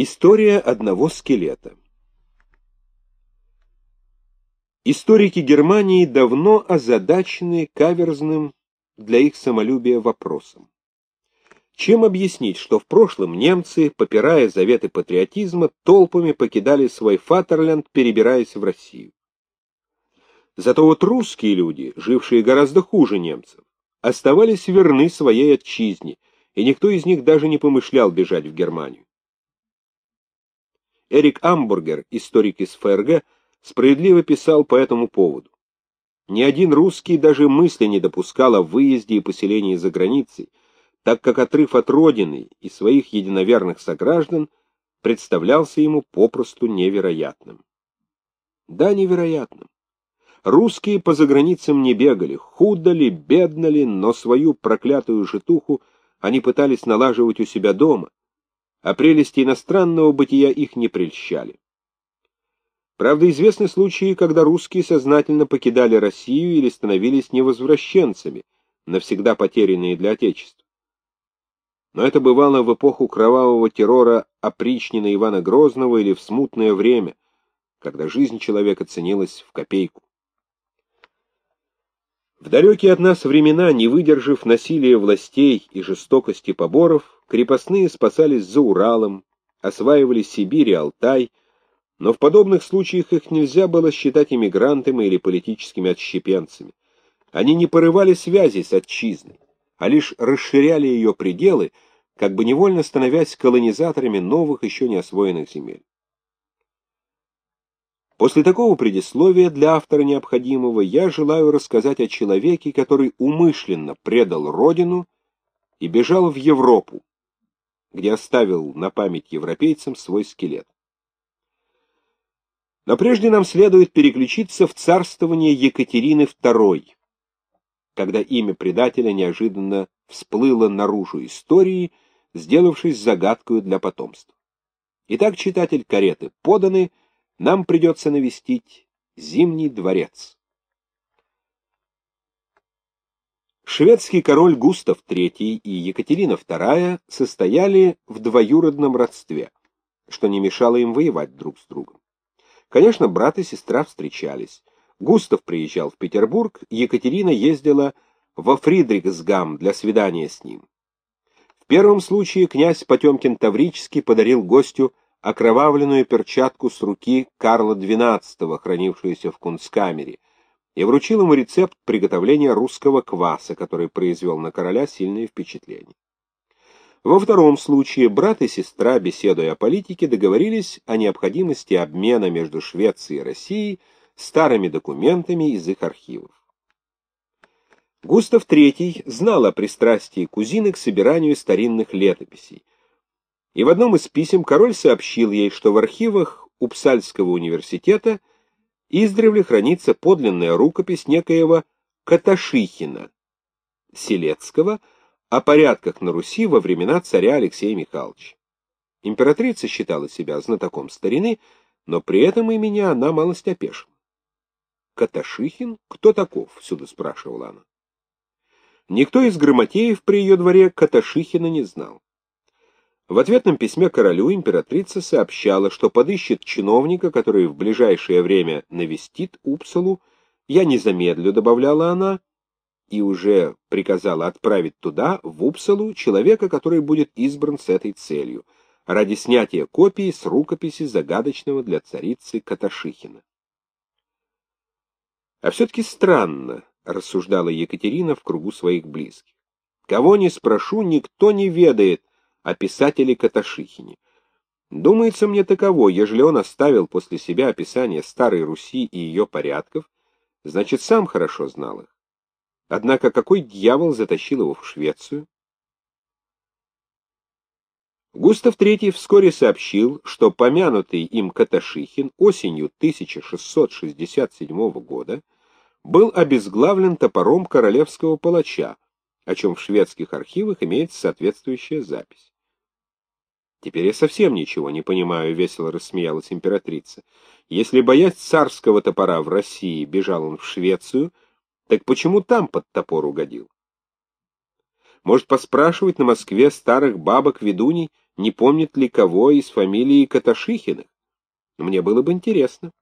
История одного скелета Историки Германии давно озадачены каверзным для их самолюбия вопросом. Чем объяснить, что в прошлом немцы, попирая заветы патриотизма, толпами покидали свой Фатерленд, перебираясь в Россию? Зато вот русские люди, жившие гораздо хуже немцев, оставались верны своей отчизне, и никто из них даже не помышлял бежать в Германию. Эрик Амбургер, историк из ФРГ, справедливо писал по этому поводу. Ни один русский даже мысли не допускал о выезде и поселении за границей, так как отрыв от родины и своих единоверных сограждан представлялся ему попросту невероятным. Да, невероятным. Русские по заграницам не бегали, худо ли, бедно ли, но свою проклятую житуху они пытались налаживать у себя дома, а прелести иностранного бытия их не прельщали. Правда, известны случаи, когда русские сознательно покидали Россию или становились невозвращенцами, навсегда потерянные для Отечества. Но это бывало в эпоху кровавого террора опричнина Ивана Грозного или в смутное время, когда жизнь человека ценилась в копейку. В далекие от нас времена, не выдержав насилия властей и жестокости поборов, крепостные спасались за Уралом, осваивали Сибирь и Алтай, но в подобных случаях их нельзя было считать иммигрантами или политическими отщепенцами. Они не порывали связи с отчизной, а лишь расширяли ее пределы, как бы невольно становясь колонизаторами новых еще не освоенных земель. После такого предисловия для автора необходимого я желаю рассказать о человеке, который умышленно предал родину и бежал в Европу, где оставил на память европейцам свой скелет. Но прежде нам следует переключиться в царствование Екатерины II, когда имя предателя неожиданно всплыло наружу истории, сделавшись загадкой для потомства. Итак, читатель кареты поданы — нам придется навестить Зимний дворец. Шведский король Густав III и Екатерина II состояли в двоюродном родстве, что не мешало им воевать друг с другом. Конечно, брат и сестра встречались. Густав приезжал в Петербург, Екатерина ездила во Фридрихсгам для свидания с ним. В первом случае князь Потемкин Таврический подарил гостю окровавленную перчатку с руки Карла XII, хранившуюся в кунсткамере, и вручил ему рецепт приготовления русского кваса, который произвел на короля сильное впечатление. Во втором случае брат и сестра, беседуя о политике, договорились о необходимости обмена между Швецией и Россией старыми документами из их архивов. Густав III знал о пристрастии кузины к собиранию старинных летописей, и в одном из писем король сообщил ей, что в архивах Упсальского университета издревле хранится подлинная рукопись некоего Каташихина, Селецкого, о порядках на Руси во времена царя Алексея Михайловича. Императрица считала себя знатоком старины, но при этом имени она малость опешила. «Каташихин? Кто таков?» — всюду спрашивала она. Никто из грамотеев при ее дворе Каташихина не знал. В ответном письме королю императрица сообщала, что подыщет чиновника, который в ближайшее время навестит Упсалу. Я не добавляла она, и уже приказала отправить туда, в Упсалу, человека, который будет избран с этой целью, ради снятия копии с рукописи загадочного для царицы Каташихина. А все-таки странно, рассуждала Екатерина в кругу своих близких. Кого не спрошу, никто не ведает, о писателе Каташихине. Думается мне таково, ежели он оставил после себя описание Старой Руси и ее порядков, значит, сам хорошо знал их. Однако какой дьявол затащил его в Швецию? Густав III вскоре сообщил, что помянутый им Каташихин осенью 1667 года был обезглавлен топором королевского палача, о чем в шведских архивах имеется соответствующая запись. «Теперь я совсем ничего не понимаю», — весело рассмеялась императрица. «Если, боясь царского топора в России, бежал он в Швецию, так почему там под топор угодил? Может, поспрашивать на Москве старых бабок-ведуней, не помнит ли кого из фамилии Каташихиных. Мне было бы интересно.